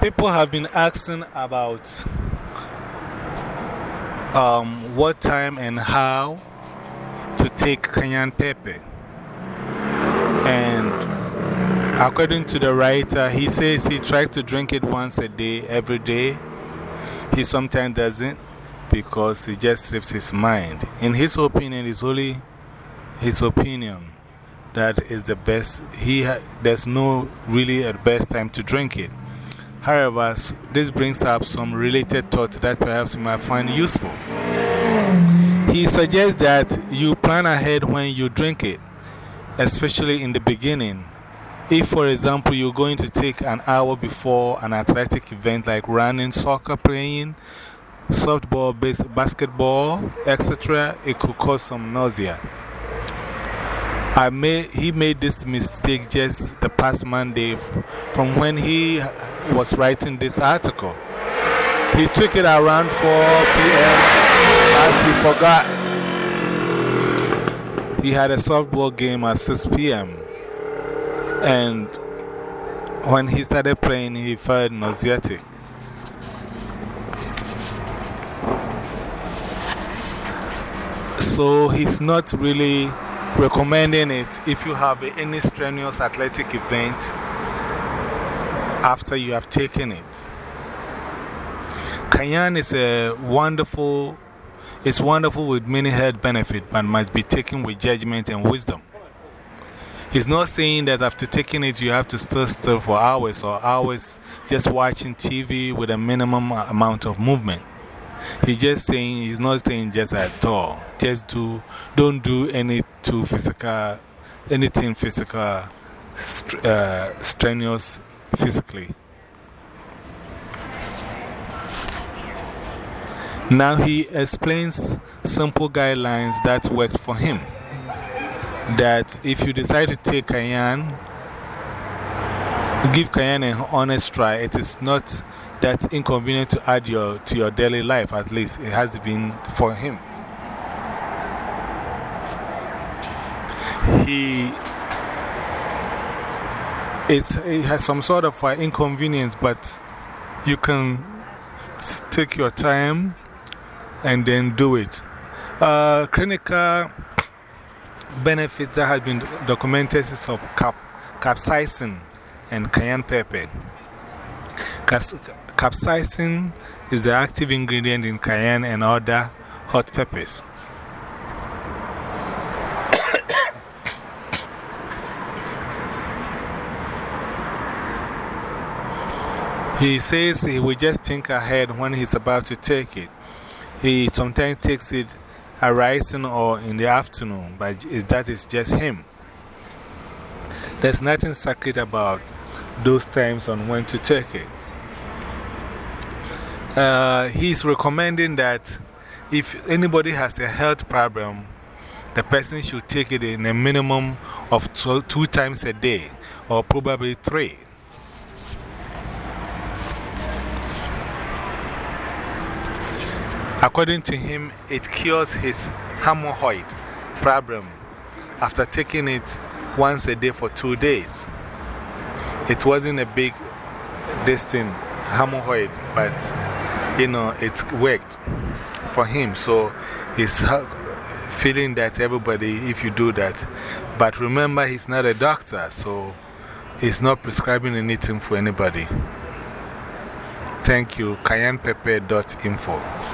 People have been asking about um, what time and how to take cayenne pepper. And according to the writer, he says he tries to drink it once a day, every day. He sometimes doesn't because he just lifts his mind. In his opinion, it's only his opinion that is the best. He there's no really a best time to drink it. However, this brings up some related thoughts that perhaps you might find useful. He suggests that you plan ahead when you drink it, especially in the beginning. If, for example, you're going to take an hour before an athletic event like running, soccer playing, softball, basketball, etc., it could cause some nausea. I made, he made this mistake just the past Monday from when he was writing this article. He took it around 4 p.m. as he forgot. He had a softball game at 6 p.m. And when he started playing, he felt nauseatic. So he's not really recommending it if you have any strenuous athletic event after you have taken it. Cayenne is a wonderful, it's wonderful with many health benefits, but must be taken with judgment and wisdom. He's not saying that after taking it, you have to stay still for hours or hours just watching TV with a minimum amount of movement. He's just saying, he's not saying just at all. Just do, don't do any too physical, anything physical, uh, strenuous physically. Now he explains simple guidelines that worked for him. That if you decide to take cayenne, give cayenne an honest try, it is not that inconvenient to add your, to your daily life, at least it has been for him. He it has some sort of uh, inconvenience, but you can take your time and then do it. Uh, clinical benefits that have been documented is of cap, capsaicin and cayenne pepper. Capsaicin is the active ingredient in cayenne and other hot peppers. he says he will just think ahead when he's about to take it. He sometimes takes it at rising or in the afternoon, but that is just him. There's nothing sacred about those times on when to take it. Uh, he's recommending that if anybody has a health problem, the person should take it in a minimum of two, two times a day, or probably three. According to him, it cures his hemorrhoid problem after taking it once a day for two days. It wasn't a big distance hemorrhoid, but you know, it worked for him. So he's feeling that everybody, if you do that. But remember, he's not a doctor, so he's not prescribing anything for anybody. Thank you. CayennePepper.info